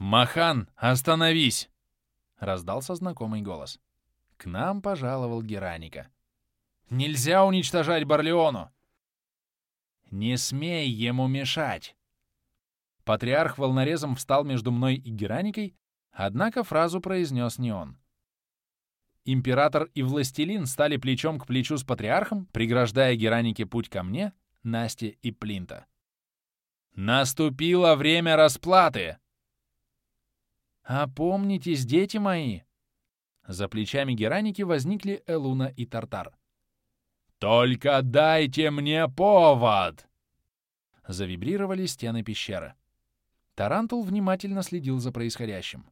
«Махан, остановись!» — раздался знакомый голос. К нам пожаловал Гераника. «Нельзя уничтожать Барлеону!» «Не смей ему мешать!» Патриарх волнорезом встал между мной и Гераникой, однако фразу произнес не он. Император и властелин стали плечом к плечу с патриархом, преграждая Геранике путь ко мне, Насте и Плинта. «Наступило время расплаты!» «Опомнитесь, дети мои!» За плечами Гераники возникли Элуна и Тартар. «Только дайте мне повод!» Завибрировали стены пещеры. Тарантул внимательно следил за происходящим.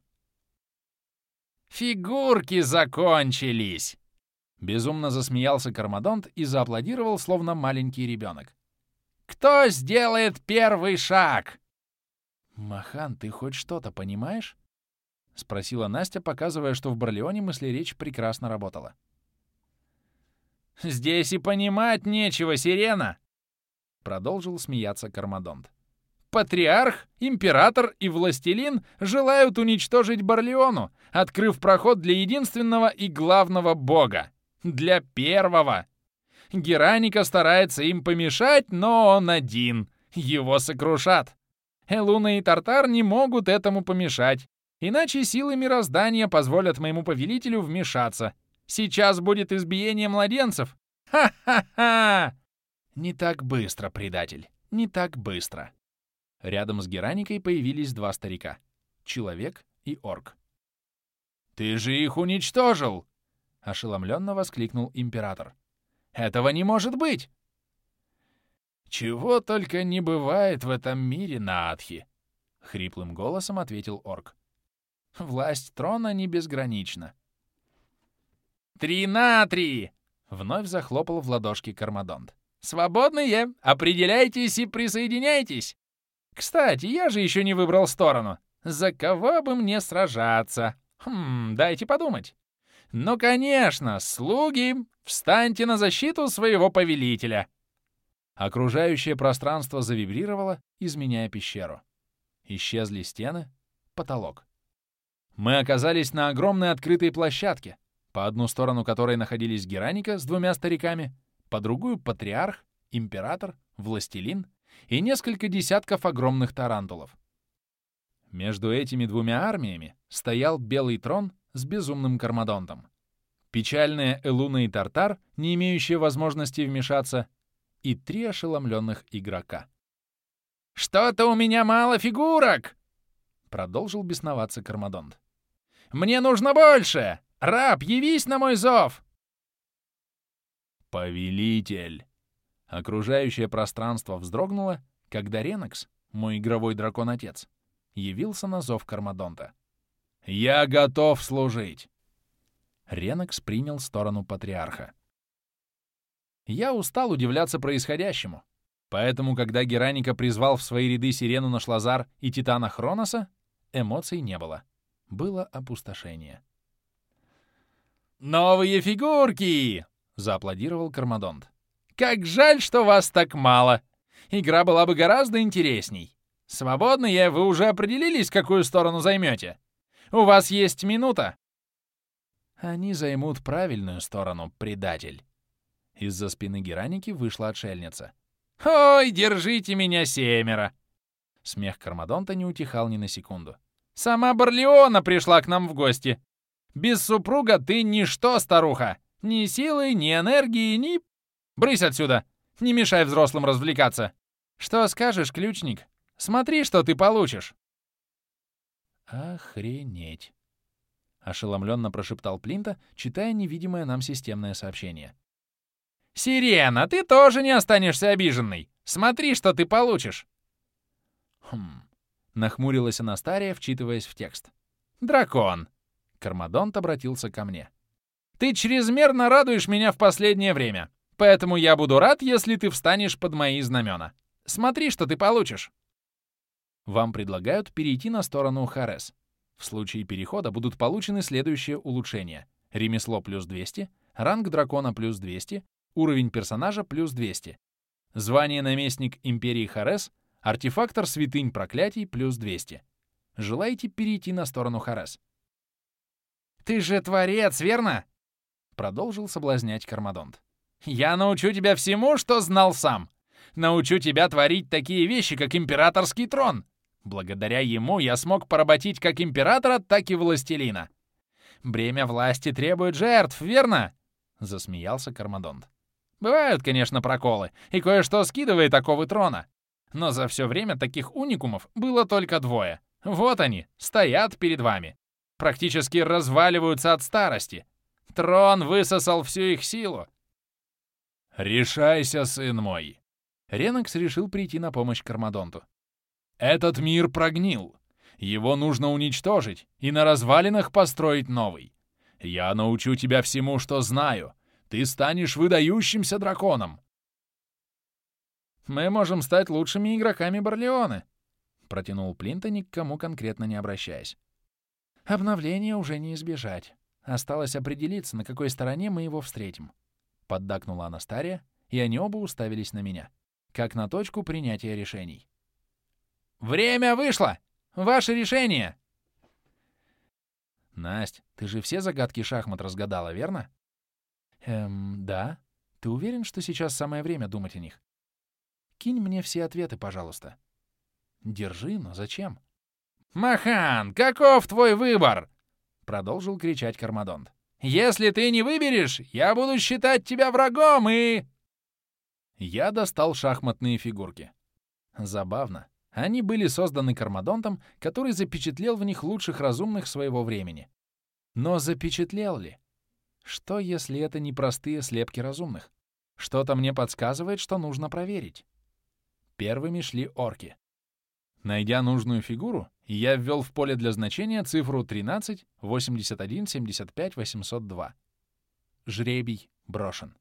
«Фигурки закончились!» Безумно засмеялся Кармадонт и зааплодировал, словно маленький ребенок. «Кто сделает первый шаг?» «Махан, ты хоть что-то понимаешь?» — спросила Настя, показывая, что в Барлеоне мыслеречь прекрасно работала. «Здесь и понимать нечего, Сирена!» — продолжил смеяться Кармадонт. «Патриарх, император и властелин желают уничтожить Барлеону, открыв проход для единственного и главного бога — для первого. Гераника старается им помешать, но он один. Его сокрушат. Элуна и Тартар не могут этому помешать, иначе силы мироздания позволят моему повелителю вмешаться. Сейчас будет избиение младенцев. Ха-ха-ха! Не так быстро, предатель, не так быстро. Рядом с Гераникой появились два старика — человек и орк. «Ты же их уничтожил!» — ошеломленно воскликнул император. «Этого не может быть!» «Чего только не бывает в этом мире, Наадхи!» — хриплым голосом ответил орк. «Власть трона не безгранична. «Три на три!» — вновь захлопал в ладошки Кармадонт. «Свободные! Определяйтесь и присоединяйтесь! Кстати, я же еще не выбрал сторону. За кого бы мне сражаться? Хм, дайте подумать. Ну, конечно, слуги, встаньте на защиту своего повелителя!» Окружающее пространство завибрировало, изменяя пещеру. Исчезли стены, потолок. Мы оказались на огромной открытой площадке, по одну сторону которой находились Гераника с двумя стариками, по другую — патриарх, император, властелин и несколько десятков огромных тарантулов. Между этими двумя армиями стоял белый трон с безумным кармадонтом. Печальные Элуна и Тартар, не имеющие возможности вмешаться, и три ошеломленных игрока. «Что-то у меня мало фигурок!» — продолжил бесноваться Кармадонт. «Мне нужно больше! Раб, явись на мой зов!» «Повелитель!» Окружающее пространство вздрогнуло, когда Ренокс, мой игровой дракон-отец, явился на зов Кармадонта. «Я готов служить!» Ренокс принял сторону патриарха. Я устал удивляться происходящему, поэтому, когда Гераника призвал в свои ряды Сирену Нашлазар и Титана Хроноса, эмоций не было. Было опустошение. «Новые фигурки!» — зааплодировал Кармадонт. «Как жаль, что вас так мало! Игра была бы гораздо интересней. Свободные, вы уже определились, какую сторону займете? У вас есть минута!» «Они займут правильную сторону, предатель!» Из-за спины Гераники вышла отшельница. «Ой, держите меня, семеро!» Смех Кармадонта не утихал ни на секунду. «Сама Барлеона пришла к нам в гости. Без супруга ты ничто, старуха! Ни силы, ни энергии, ни... Брысь отсюда! Не мешай взрослым развлекаться! Что скажешь, ключник? Смотри, что ты получишь!» «Охренеть!» — ошеломленно прошептал Плинта, читая невидимое нам системное сообщение. «Сирена, ты тоже не останешься обиженной! Смотри, что ты получишь!» «Хм...» — нахмурилась Анастария, вчитываясь в текст. «Дракон!» Кармадонт обратился ко мне. «Ты чрезмерно радуешь меня в последнее время, поэтому я буду рад, если ты встанешь под мои знамена. Смотри, что ты получишь!» Вам предлагают перейти на сторону Харес. В случае перехода будут получены следующие улучшения. Ремесло плюс 200, ранг дракона плюс 200, уровень персонажа плюс 200. Звание наместник Империи Харес, артефактор святынь проклятий плюс 200. Желаете перейти на сторону Харес? «Ты же творец, верно?» Продолжил соблазнять Кармадонт. «Я научу тебя всему, что знал сам. Научу тебя творить такие вещи, как императорский трон. Благодаря ему я смог поработить как императора, так и властелина. Бремя власти требует жертв, верно?» Засмеялся Кармадонт. «Бывают, конечно, проколы, и кое-что скидывает оковы трона. Но за все время таких уникумов было только двое. Вот они, стоят перед вами. Практически разваливаются от старости. Трон высосал всю их силу. «Решайся, сын мой!» Ренокс решил прийти на помощь Кармадонту. «Этот мир прогнил. Его нужно уничтожить и на развалинах построить новый. Я научу тебя всему, что знаю. Ты станешь выдающимся драконом. «Мы можем стать лучшими игроками Барлеоны», — протянул Плинта, ни к кому конкретно не обращаясь. «Обновление уже не избежать. Осталось определиться, на какой стороне мы его встретим». Поддакнула Анастария, и они оба уставились на меня, как на точку принятия решений. «Время вышло! Ваше решение!» «Насть, ты же все загадки шахмат разгадала, верно?» «Эм, да. Ты уверен, что сейчас самое время думать о них?» Кинь мне все ответы, пожалуйста. Держи, но зачем? «Махан, каков твой выбор?» — продолжил кричать Кармадонт. «Если ты не выберешь, я буду считать тебя врагом и...» Я достал шахматные фигурки. Забавно. Они были созданы Кармадонтом, который запечатлел в них лучших разумных своего времени. Но запечатлел ли? Что, если это не простые слепки разумных? Что-то мне подсказывает, что нужно проверить. Первыми шли орки. Найдя нужную фигуру, я ввел в поле для значения цифру 13 81 75 802. Жребий брошен.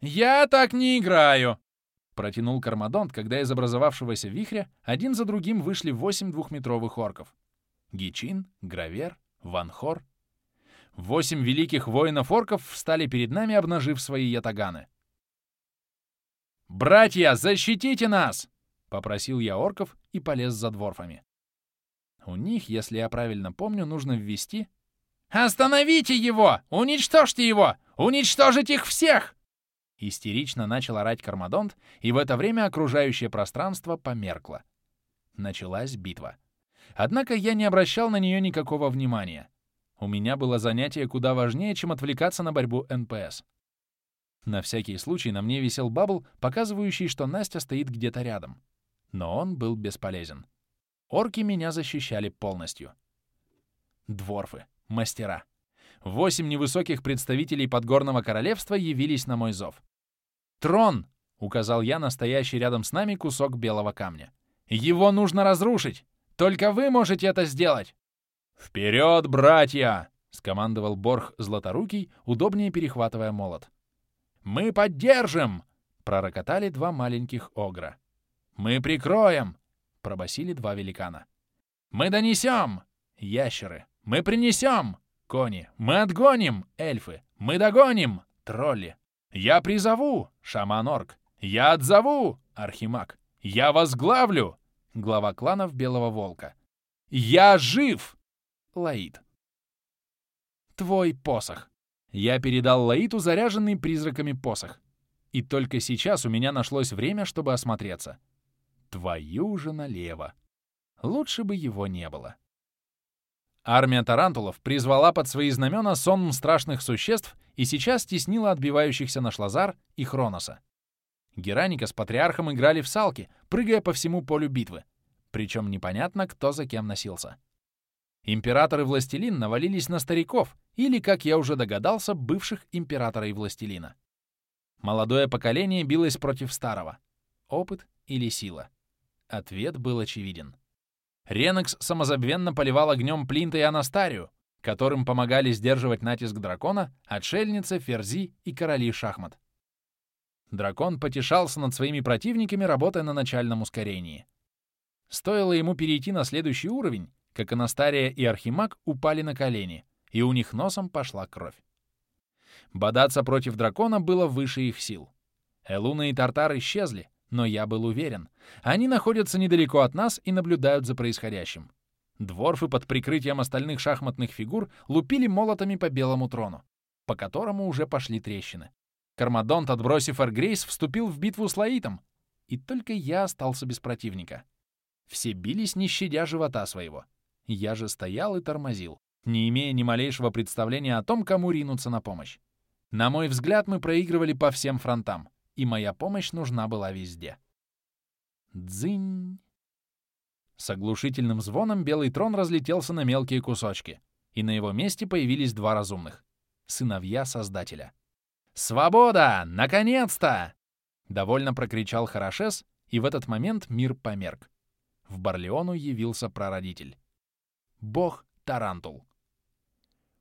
«Я так не играю!» — протянул Кармадонт, когда из образовавшегося вихря один за другим вышли восемь двухметровых орков. Гичин, Гравер, Ванхор. Восемь великих воинов-орков встали перед нами, обнажив свои ятаганы. «Братья, защитите нас!» — попросил я орков и полез за дворфами. У них, если я правильно помню, нужно ввести... «Остановите его! Уничтожьте его! Уничтожить их всех!» Истерично начал орать Кармадонт, и в это время окружающее пространство померкло. Началась битва. Однако я не обращал на нее никакого внимания. У меня было занятие куда важнее, чем отвлекаться на борьбу НПС. На всякий случай на мне висел бабл, показывающий, что Настя стоит где-то рядом. Но он был бесполезен. Орки меня защищали полностью. Дворфы, мастера. Восемь невысоких представителей подгорного королевства явились на мой зов. «Трон!» — указал я настоящий рядом с нами кусок белого камня. «Его нужно разрушить! Только вы можете это сделать!» «Вперед, братья!» — скомандовал Борх Златорукий, удобнее перехватывая молот. «Мы поддержим!» — пророкотали два маленьких огра. «Мы прикроем!» — пробасили два великана. «Мы донесем!» — ящеры. «Мы принесем!» — кони. «Мы отгоним!» — эльфы. «Мы догоним!» — тролли. «Я призову!» — шаман-орк. «Я отзову!» — архимаг. «Я возглавлю!» — глава кланов Белого Волка. «Я жив!» — Лаид. «Твой посох!» Я передал Лаиту заряженный призраками посох. И только сейчас у меня нашлось время, чтобы осмотреться. Твою же налево. Лучше бы его не было. Армия тарантулов призвала под свои знамена сон страшных существ и сейчас теснила отбивающихся на Шлазар и Хроноса. Гераника с Патриархом играли в салки, прыгая по всему полю битвы. Причем непонятно, кто за кем носился. Император и властелин навалились на стариков, или, как я уже догадался, бывших императора и властелина. Молодое поколение билось против старого. Опыт или сила? Ответ был очевиден. Ренекс самозабвенно поливал огнем Плинта и Анастарию, которым помогали сдерживать натиск дракона, отшельница, ферзи и короли шахмат. Дракон потешался над своими противниками, работая на начальном ускорении. Стоило ему перейти на следующий уровень, как Анастария и Архимаг упали на колени, и у них носом пошла кровь. Бодаться против дракона было выше их сил. Элуна и Тартар исчезли, Но я был уверен. Они находятся недалеко от нас и наблюдают за происходящим. Дворфы под прикрытием остальных шахматных фигур лупили молотами по белому трону, по которому уже пошли трещины. Кармадонт, отбросив Эргрейс, вступил в битву с Лаитом, и только я остался без противника. Все бились, не щадя живота своего. Я же стоял и тормозил, не имея ни малейшего представления о том, кому ринуться на помощь. На мой взгляд, мы проигрывали по всем фронтам, и моя помощь нужна была везде. Дзынь! С оглушительным звоном белый трон разлетелся на мелкие кусочки, и на его месте появились два разумных — сыновья Создателя. «Свобода! Наконец-то!» — довольно прокричал Хорошес, и в этот момент мир померк. В Барлеону явился прародитель. Бог Тарантул.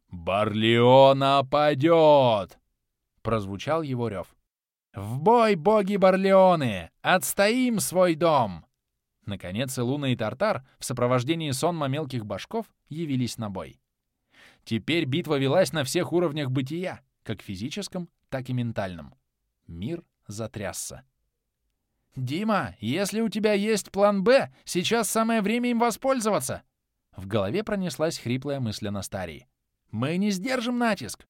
«Барлеона падет!» — прозвучал его рев. «В бой, боги Барлеоны! Отстоим свой дом!» Наконец Элуна и Тартар в сопровождении сонма мелких божков явились на бой. Теперь битва велась на всех уровнях бытия, как физическом, так и ментальном. Мир затрясся. «Дима, если у тебя есть план «Б», сейчас самое время им воспользоваться!» В голове пронеслась хриплая мысль Анастарии. «Мы не сдержим натиск!»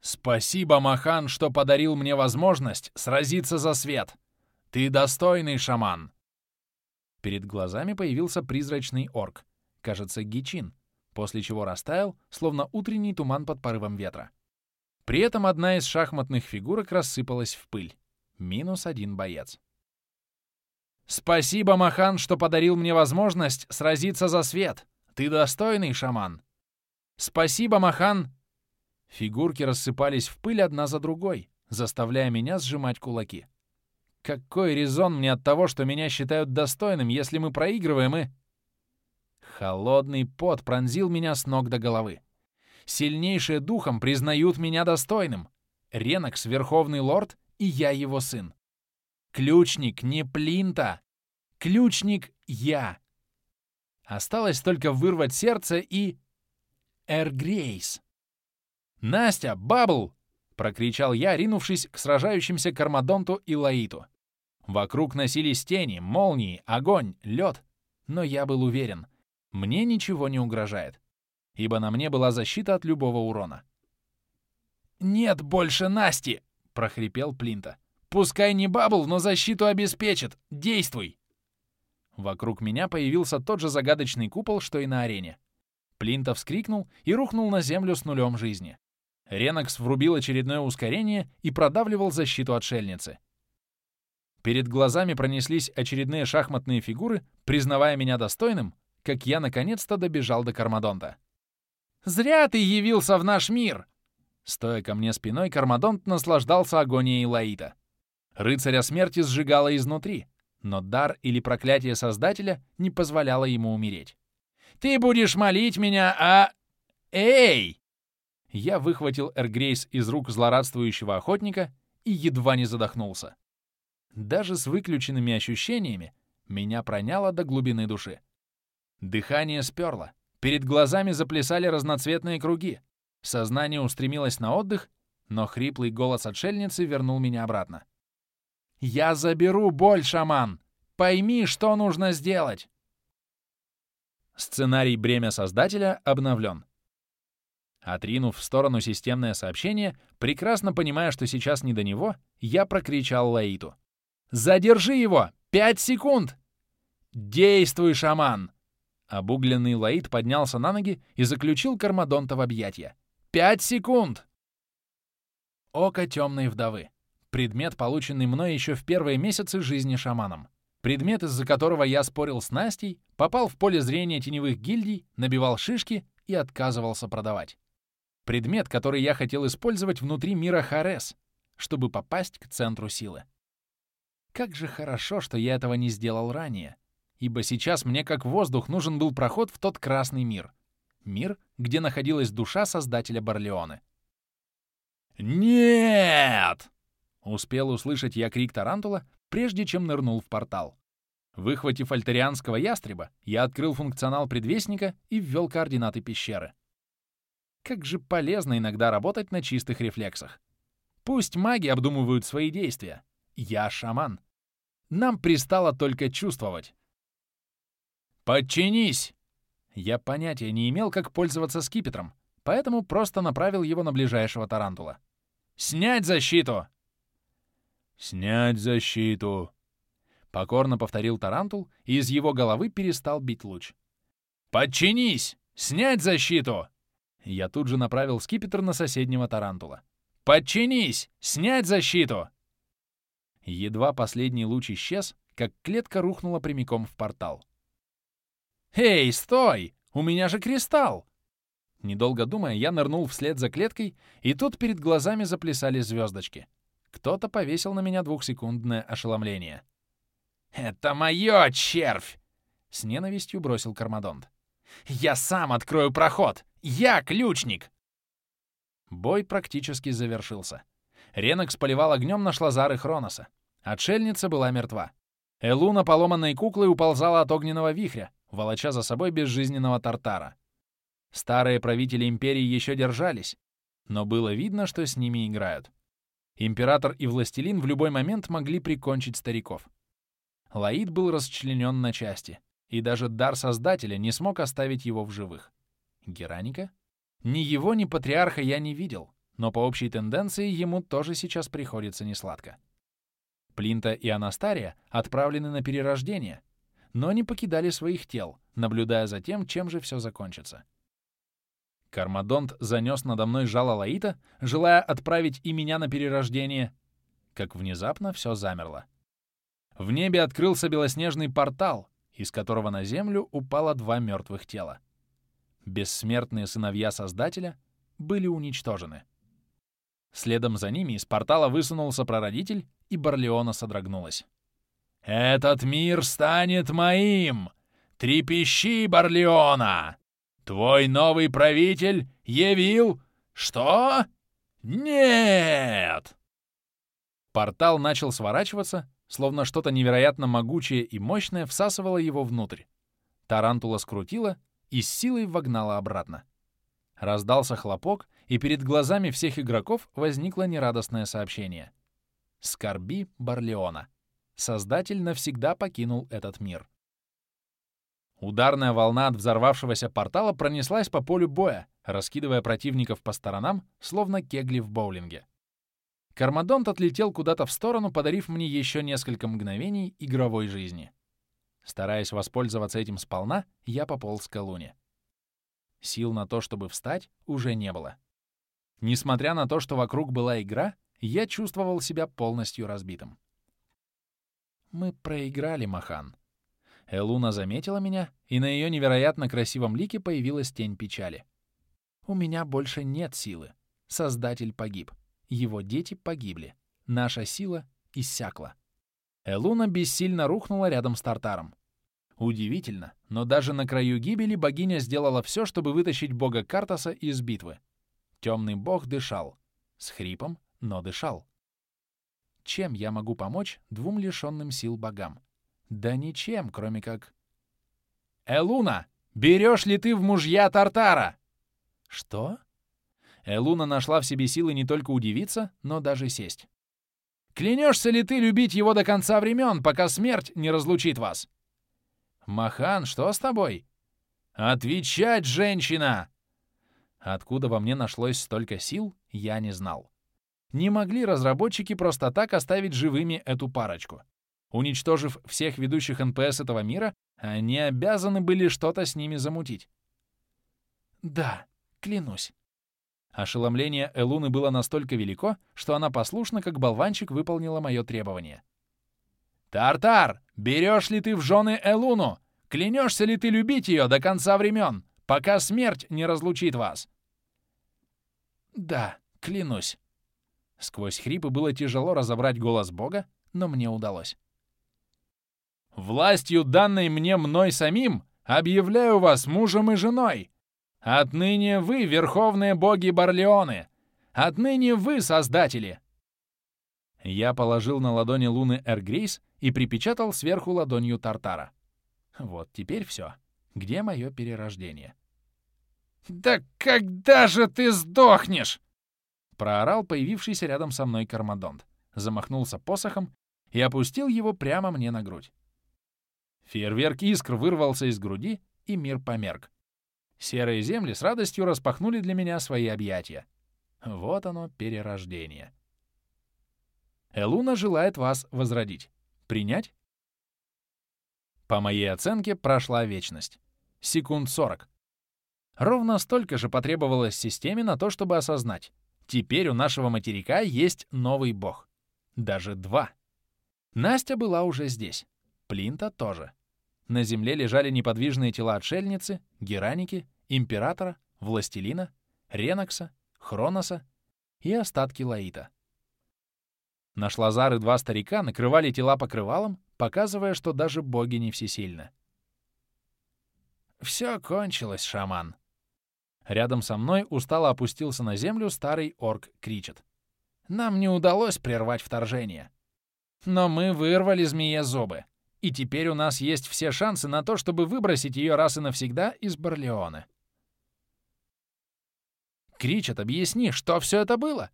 «Спасибо, Махан, что подарил мне возможность сразиться за свет! Ты достойный шаман!» Перед глазами появился призрачный орк, кажется, Гичин, после чего растаял, словно утренний туман под порывом ветра. При этом одна из шахматных фигурок рассыпалась в пыль. Минус один боец. «Спасибо, Махан, что подарил мне возможность сразиться за свет. Ты достойный шаман. Спасибо, Махан!» Фигурки рассыпались в пыль одна за другой, заставляя меня сжимать кулаки. Какой резон мне от того, что меня считают достойным, если мы проигрываем и... Холодный пот пронзил меня с ног до головы. Сильнейшие духом признают меня достойным. Ренокс — верховный лорд, и я его сын. Ключник не Плинта. Ключник — я. Осталось только вырвать сердце и... Эргрейс. «Настя, Бабл!» — прокричал я, ринувшись к сражающимся Кармадонту и Лаиту. Вокруг носились тени, молнии, огонь, лед. Но я был уверен, мне ничего не угрожает ибо на мне была защита от любого урона. «Нет больше Насти!» — прохрипел Плинта. «Пускай не Бабл, но защиту обеспечит! Действуй!» Вокруг меня появился тот же загадочный купол, что и на арене. Плинта вскрикнул и рухнул на землю с нулем жизни. Ренокс врубил очередное ускорение и продавливал защиту отшельницы. Перед глазами пронеслись очередные шахматные фигуры, признавая меня достойным, как я наконец-то добежал до Кармадонта. Зря ты явился в наш мир!» Стоя ко мне спиной, Кармадонт наслаждался агонией Лаита. Рыцаря смерти сжигало изнутри, но дар или проклятие Создателя не позволяло ему умереть. «Ты будешь молить меня, а... Эй!» Я выхватил Эргрейс из рук злорадствующего охотника и едва не задохнулся. Даже с выключенными ощущениями меня проняло до глубины души. Дыхание сперло, Перед глазами заплясали разноцветные круги. Сознание устремилось на отдых, но хриплый голос отшельницы вернул меня обратно. «Я заберу боль, шаман! Пойми, что нужно сделать!» Сценарий «Бремя Создателя» обновлен. Отринув в сторону системное сообщение, прекрасно понимая, что сейчас не до него, я прокричал Лаиту. «Задержи его! Пять секунд!» «Действуй, шаман!» Обугленный Лаид поднялся на ноги и заключил Кармадонта в объятья. «Пять секунд!» Око темной вдовы. Предмет, полученный мной еще в первые месяцы жизни шаманом. Предмет, из-за которого я спорил с Настей, попал в поле зрения теневых гильдий, набивал шишки и отказывался продавать. Предмет, который я хотел использовать внутри мира Харес, чтобы попасть к центру силы. Как же хорошо, что я этого не сделал ранее ибо сейчас мне как воздух нужен был проход в тот красный мир. Мир, где находилась душа создателя Барлеоны. «Нет!» — успел услышать я крик Тарантула, прежде чем нырнул в портал. Выхватив альтерианского ястреба, я открыл функционал предвестника и ввел координаты пещеры. Как же полезно иногда работать на чистых рефлексах. Пусть маги обдумывают свои действия. Я шаман. Нам пристало только чувствовать. «Подчинись!» Я понятия не имел, как пользоваться скипетром, поэтому просто направил его на ближайшего тарантула. «Снять защиту!» «Снять защиту!» Покорно повторил тарантул, и из его головы перестал бить луч. «Подчинись! Снять защиту!» Я тут же направил скипетр на соседнего тарантула. «Подчинись! Снять защиту!» Едва последний луч исчез, как клетка рухнула прямиком в портал. «Эй, стой! У меня же кристалл!» Недолго думая, я нырнул вслед за клеткой, и тут перед глазами заплясали звездочки. Кто-то повесил на меня двухсекундное ошеломление. «Это мое, червь!» — с ненавистью бросил Кармадонт. «Я сам открою проход! Я ключник!» Бой практически завершился. Ренокс поливал огнем на шлазары Хроноса. Отшельница была мертва. Элуна, поломанной куклой, уползала от огненного вихря, волоча за собой безжизненного Тартара. Старые правители Империи еще держались, но было видно, что с ними играют. Император и Властелин в любой момент могли прикончить стариков. Лаид был расчленен на части, и даже дар Создателя не смог оставить его в живых. Гераника? Ни его, ни патриарха я не видел, но по общей тенденции ему тоже сейчас приходится несладко. Плинта и Анастария отправлены на перерождение, но не покидали своих тел, наблюдая за тем, чем же все закончится. Кармадонт занес надо мной жало Лаита, желая отправить и меня на перерождение, как внезапно все замерло. В небе открылся белоснежный портал, из которого на землю упало два мертвых тела. Бессмертные сыновья Создателя были уничтожены. Следом за ними из портала высунулся прародитель, и Барлеона содрогнулась. «Этот мир станет моим! Трепещи, Барлеона! Твой новый правитель явил... Что? Нет!» Портал начал сворачиваться, словно что-то невероятно могучее и мощное всасывало его внутрь. Тарантула скрутило и с силой вогнало обратно. Раздался хлопок, и перед глазами всех игроков возникло нерадостное сообщение. «Скорби Барлеона». Создатель навсегда покинул этот мир. Ударная волна от взорвавшегося портала пронеслась по полю боя, раскидывая противников по сторонам, словно кегли в боулинге. Кармадонт отлетел куда-то в сторону, подарив мне еще несколько мгновений игровой жизни. Стараясь воспользоваться этим сполна, я пополз к луне. Сил на то, чтобы встать, уже не было. Несмотря на то, что вокруг была игра, я чувствовал себя полностью разбитым. Мы проиграли, Махан. Элуна заметила меня, и на ее невероятно красивом лике появилась тень печали. У меня больше нет силы. Создатель погиб. Его дети погибли. Наша сила иссякла. Элуна бессильно рухнула рядом с Тартаром. Удивительно, но даже на краю гибели богиня сделала все, чтобы вытащить бога Картаса из битвы. Темный бог дышал. С хрипом, но дышал. Чем я могу помочь двум лишенным сил богам? Да ничем, кроме как... «Элуна, берешь ли ты в мужья Тартара?» «Что?» Элуна нашла в себе силы не только удивиться, но даже сесть. «Клянешься ли ты любить его до конца времен, пока смерть не разлучит вас?» «Махан, что с тобой?» «Отвечать, женщина!» Откуда во мне нашлось столько сил, я не знал. Не могли разработчики просто так оставить живыми эту парочку. Уничтожив всех ведущих НПС этого мира, они обязаны были что-то с ними замутить. Да, клянусь. Ошеломление Элуны было настолько велико, что она послушно, как болванчик, выполнила мое требование. «Тартар, берешь ли ты в жены Элуну? Клянешься ли ты любить ее до конца времен, пока смерть не разлучит вас?» «Да, клянусь». Сквозь хрипы было тяжело разобрать голос Бога, но мне удалось. «Властью, данной мне мной самим, объявляю вас мужем и женой. Отныне вы, верховные боги Барлеоны. Отныне вы, создатели!» Я положил на ладони луны Эргрейс и припечатал сверху ладонью Тартара. Вот теперь все. Где мое перерождение? «Да когда же ты сдохнешь?» Проорал появившийся рядом со мной Кармадонт. Замахнулся посохом, и опустил его прямо мне на грудь. Фейерверк искр вырвался из груди, и мир померк. Серые земли с радостью распахнули для меня свои объятия. Вот оно, перерождение. Элуна желает вас возродить. Принять? По моей оценке, прошла вечность. Секунд 40. Ровно столько же потребовалось системе на то, чтобы осознать. Теперь у нашего материка есть новый бог. Даже два. Настя была уже здесь. Плинта тоже. На земле лежали неподвижные тела отшельницы, Гераники, Императора, Властелина, Ренокса, Хроноса и остатки Лаита. Наш Лазар и два старика накрывали тела покрывалом, показывая, что даже боги не всесильны. «Все кончилось, шаман». Рядом со мной устало опустился на землю старый орк Кричет. «Нам не удалось прервать вторжение. Но мы вырвали змее зубы, и теперь у нас есть все шансы на то, чтобы выбросить ее раз и навсегда из Барлеона». «Кричет, объясни, что все это было?»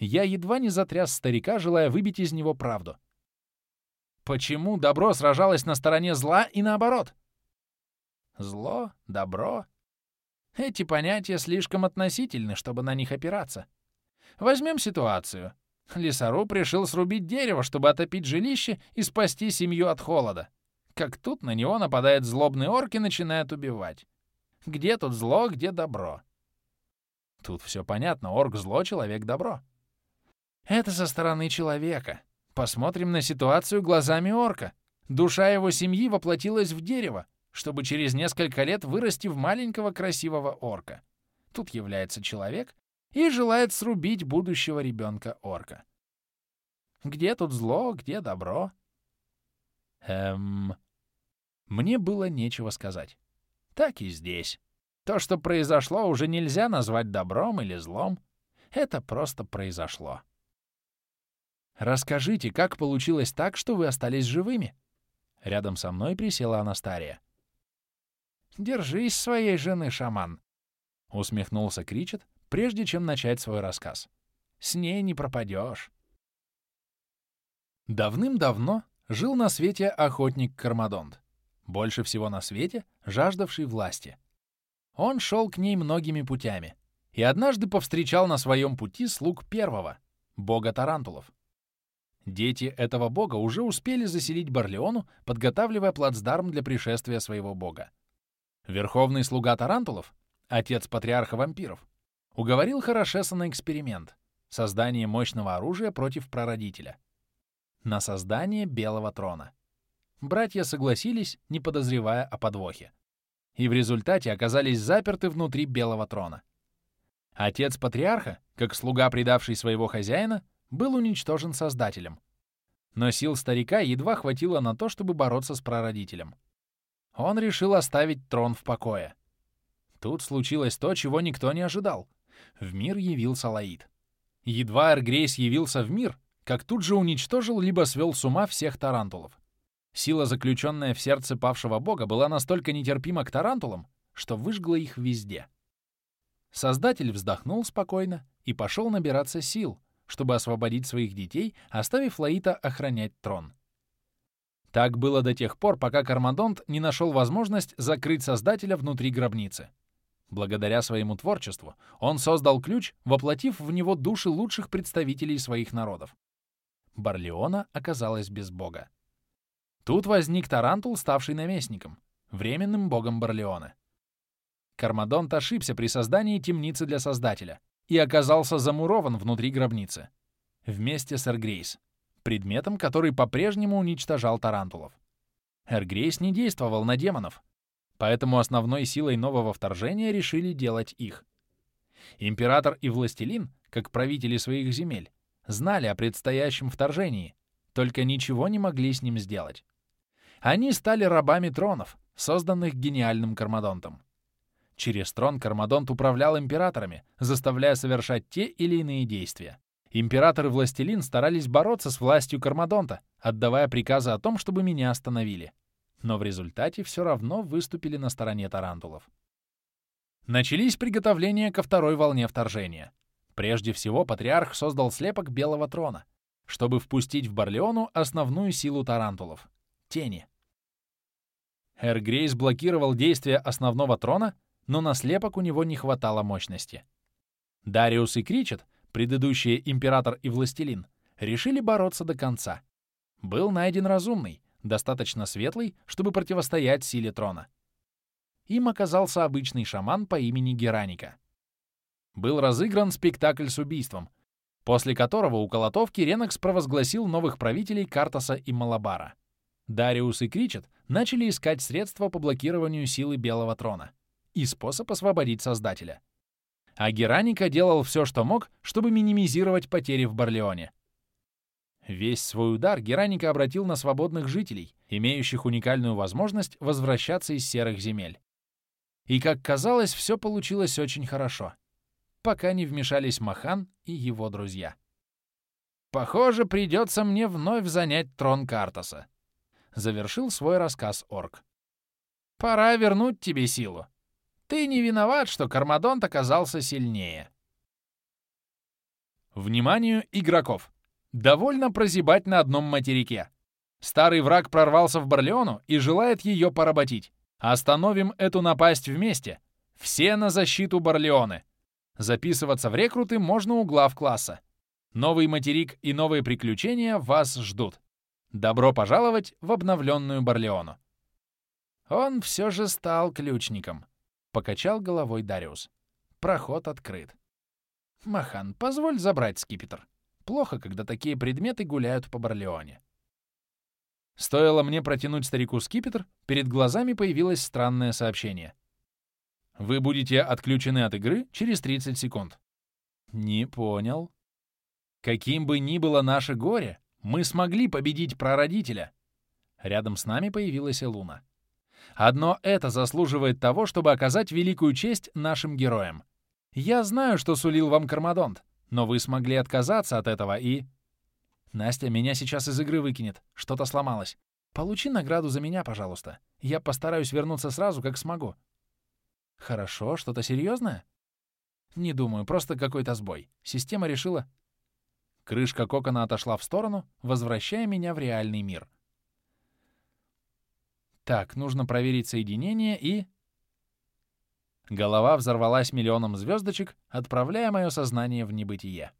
Я едва не затряс старика, желая выбить из него правду. Почему добро сражалось на стороне зла и наоборот? Зло, добро. Эти понятия слишком относительны, чтобы на них опираться. Возьмем ситуацию. Лесоруб решил срубить дерево, чтобы отопить жилище и спасти семью от холода. Как тут на него нападает злобный орк и начинает убивать. Где тут зло, где добро? Тут все понятно. Орк — зло, человек — добро. Это со стороны человека. Посмотрим на ситуацию глазами орка. Душа его семьи воплотилась в дерево, чтобы через несколько лет вырасти в маленького красивого орка. Тут является человек и желает срубить будущего ребенка орка. Где тут зло, где добро? Эм... Мне было нечего сказать. Так и здесь. То, что произошло, уже нельзя назвать добром или злом. Это просто произошло. «Расскажите, как получилось так, что вы остались живыми?» Рядом со мной присела Анастария. «Держись своей жены, шаман!» — усмехнулся Кричет, прежде чем начать свой рассказ. «С ней не пропадешь!» Давным-давно жил на свете охотник Кармадонт, больше всего на свете жаждавший власти. Он шел к ней многими путями и однажды повстречал на своем пути слуг первого, бога Тарантулов. Дети этого бога уже успели заселить Барлеону, подготавливая плацдарм для пришествия своего бога. Верховный слуга Тарантулов, отец патриарха вампиров, уговорил Хорошеса на эксперимент — создание мощного оружия против прародителя. На создание Белого трона. Братья согласились, не подозревая о подвохе. И в результате оказались заперты внутри Белого трона. Отец патриарха, как слуга, предавший своего хозяина, был уничтожен Создателем. Но сил старика едва хватило на то, чтобы бороться с прародителем. Он решил оставить трон в покое. Тут случилось то, чего никто не ожидал. В мир явился Лаид. Едва Эргрейс явился в мир, как тут же уничтожил либо свел с ума всех тарантулов. Сила, заключенная в сердце павшего бога, была настолько нетерпима к тарантулам, что выжгла их везде. Создатель вздохнул спокойно и пошел набираться сил, чтобы освободить своих детей, оставив Лаита охранять трон. Так было до тех пор, пока Кармадонт не нашел возможность закрыть Создателя внутри гробницы. Благодаря своему творчеству он создал ключ, воплотив в него души лучших представителей своих народов. Барлеона оказалась без бога. Тут возник Тарантул, ставший наместником, временным богом Барлеона. Кармадонт ошибся при создании темницы для Создателя и оказался замурован внутри гробницы. Вместе с Эргрейс, предметом, который по-прежнему уничтожал тарантулов. Эргрейс не действовал на демонов, поэтому основной силой нового вторжения решили делать их. Император и властелин, как правители своих земель, знали о предстоящем вторжении, только ничего не могли с ним сделать. Они стали рабами тронов, созданных гениальным Кармадонтом. Через трон Кармадонт управлял императорами, заставляя совершать те или иные действия. Император и властелин старались бороться с властью Кармадонта, отдавая приказы о том, чтобы меня остановили. Но в результате все равно выступили на стороне тарантулов. Начались приготовления ко второй волне вторжения. Прежде всего, патриарх создал слепок Белого трона, чтобы впустить в Барлеону основную силу тарантулов — тени. Эр Грейс блокировал действие основного трона, но на слепок у него не хватало мощности. Дариус и Кричет, предыдущие император и властелин, решили бороться до конца. Был найден разумный, достаточно светлый, чтобы противостоять силе трона. Им оказался обычный шаман по имени Гераника. Был разыгран спектакль с убийством, после которого у Колотовки Ренокс провозгласил новых правителей Картаса и Малабара. Дариус и Кричет начали искать средства по блокированию силы Белого Трона и способ освободить Создателя. А Гераника делал все, что мог, чтобы минимизировать потери в Барлеоне. Весь свой удар Гераника обратил на свободных жителей, имеющих уникальную возможность возвращаться из серых земель. И, как казалось, все получилось очень хорошо, пока не вмешались Махан и его друзья. «Похоже, придется мне вновь занять трон Картаса», — завершил свой рассказ Орк. «Пора вернуть тебе силу. Ты не виноват, что Кармадонт оказался сильнее». Вниманию игроков! Довольно прозябать на одном материке. Старый враг прорвался в Барлеону и желает ее поработить. Остановим эту напасть вместе. Все на защиту Барлеоны. Записываться в рекруты можно у глав класса. Новый материк и новые приключения вас ждут. Добро пожаловать в обновленную Барлеону. Он все же стал ключником. Покачал головой Дариус. Проход открыт. Махан, позволь забрать скипетр. Плохо, когда такие предметы гуляют по Барлеоне. Стоило мне протянуть старику скипетр, перед глазами появилось странное сообщение. Вы будете отключены от игры через 30 секунд. Не понял. Каким бы ни было наше горе, мы смогли победить прародителя. Рядом с нами появилась Луна. Одно это заслуживает того, чтобы оказать великую честь нашим героям. Я знаю, что сулил вам Кармадонт. Но вы смогли отказаться от этого и... Настя меня сейчас из игры выкинет. Что-то сломалось. Получи награду за меня, пожалуйста. Я постараюсь вернуться сразу, как смогу. Хорошо, что-то серьезное? Не думаю, просто какой-то сбой. Система решила... Крышка кокона отошла в сторону, возвращая меня в реальный мир. Так, нужно проверить соединение и... Голова взорвалась миллионом звездочек, отправляя мое сознание в небытие.